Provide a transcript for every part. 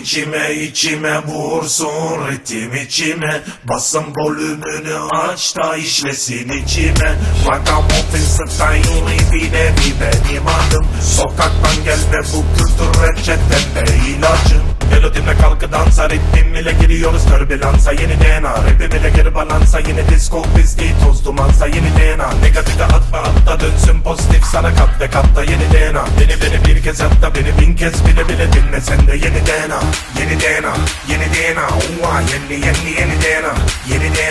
İçime içime vursun ritim içime. Basın volümünü aç da işlesin içime. Ragamuffin style bile bir benim adım. Sokaktan gel ve bu kültür reçetemde ilacım Melodimle kalkı dansa ritmim ile giriyoruz türbülansa Yeni DNA rapim ile geri balansa. Yeni disco pisliği toz dumansa. Yeni DNA negatife atma atta dönsün pozitif sana kat ve katta. Yeni DNA Beni beni bir kez da beni bin kez bile bile dinle sen de. Yeni DNA Yeni DNA yeni DNA Uva yeni yeni yeni DNA Yeni DNA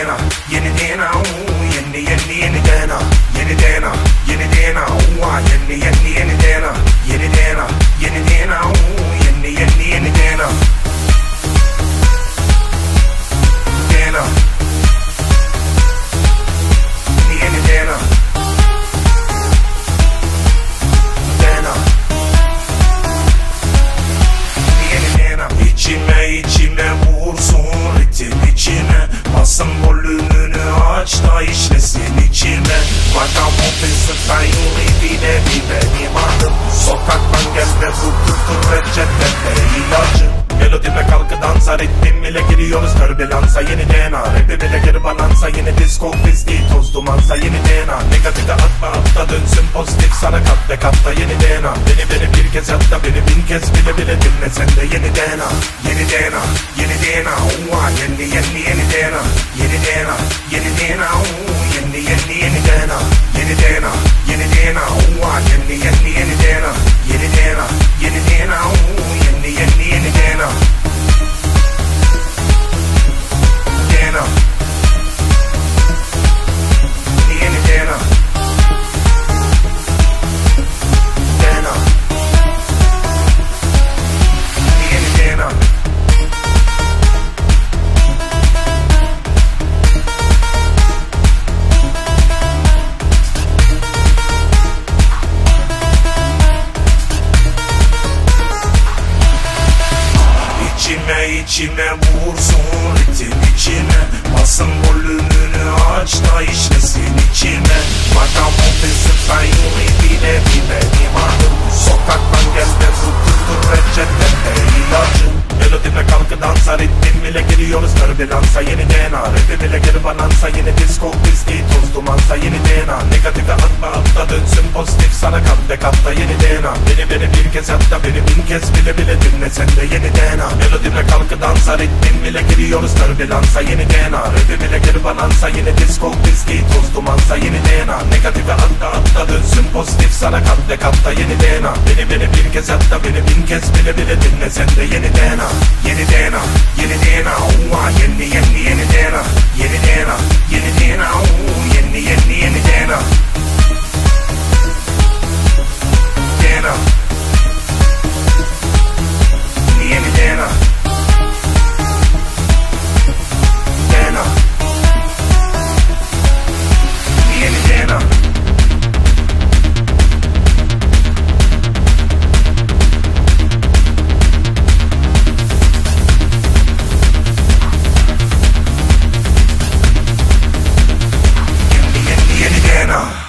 Style bile bir benim adım ve bu kültür reçetede ilacım Melodime kalkı dansa ritmim ile giriyoruz türbülansa Yeni DNA rapim ile geri balansa Yeni disco pisliği toz dumansa Yeni DNA negatife atma atta dönsün pozitif. Sana kat ve katta yeni DNA Beni beni bir kez yap da beni bin kez bile bile dinle. Sen de Yeni DNA yeni DNA Yeni DNA yeni DNA Uva yeni yeni yeni DNA Yeni İçime içime vursun ritim içime. Basın volümünü aç da işlesin içime. Ragamuffin style bile bir benim adım. Sokaktan gel türbülansa Yeni DNA rapim ile geri balansa Yeni disco pisliği toz dumansa Yeni DNA negatife atma atta dönsün pozitif sana kat ve katta yeni DNA Beni beni bir kez da beni bin kez bile bile dinle sen de yeni DNA Melodimle kalkı dansa ritmim ile giriyoruz türbülansa Yeni DNA rapim ile geri balansa Yeni disco pisliği toz dumansa Yeni DNA negatife atta atta dönsün pozitif sana kat ve katta yeni DNA Beni beni bir kez da beni bin kez bile bile dinle sen de yeni DNA Yeni DNA yeni DNA Ugh.